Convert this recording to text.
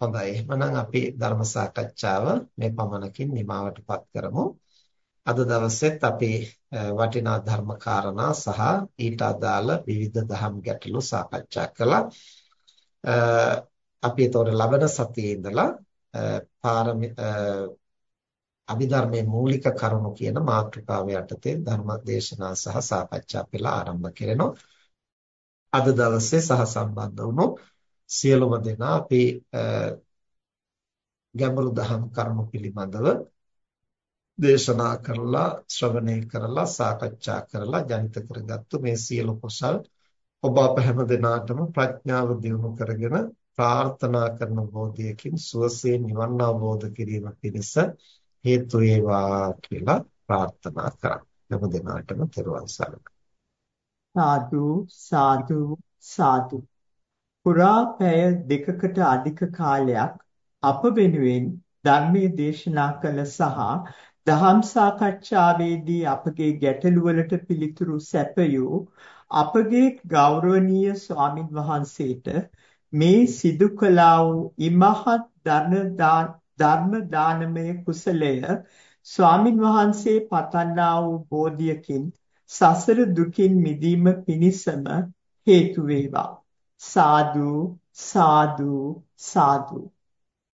හොඳයි. එහෙනම් අපි ධර්ම සාකච්ඡාව මේ පමණකින් නිමවටපත් කරමු. අද දවසෙත් අපි වටිනා ධර්ම කාරණා සහ ඊට අදාළ විවිධ දහම් ගැටලු සාකච්ඡා කළා. අපි ඒතකොට ලබන සතියේ ඉඳලා පාරමි අභිධර්මයේ මූලික කරුණු කියන මාතෘකාව යටතේ ධර්ම දේශනා සහ සාකච්ඡා පෙළ ආරම්භ කරනවා. අද දවසේ සහ සම්බන්ධ වුණු සියලුම දෙනා අපි ගැඹුරු දහම් කරුණු පිළිබඳව දේශනා කරලා ශ්‍රවණය කරලා සාකච්ඡා කරලා ජනිත කරගත්තු මේ සියලු කුසල් ඔබ අප හැම දිනාටම ප්‍රඥාව දියුණු කරගෙන ප්‍රාර්ථනා කරන බෝධියකින් සුවසේ නිවන් අවබෝධ කිරීම පිණිස හේතු වේවා කියලා ප්‍රාර්ථනා කරා. හැම දිනාටම තෙරුවන් සරණයි. සාදු සාදු සාදු පුරා පැය දෙකකට අධික කාලයක් අප වෙනුවෙන් ධර්මයේ දේශනා කළ සහ දහම් සාකච්ඡාවේදී අපගේ ගැටළු වලට පිළිතුරු සැපයූ අපගේ ගෞරවනීය ස්වාමින් වහන්සේට මේ සිදු කළා වූ ඉමහත් ධර්ම දානමය කුසලය ස්වාමින් වහන්සේ පතන්නා වූ බෝධියකින් සසර දුකින් මිදීම පිණිසම හේතු වේවා. සාදු සාදු සාදු.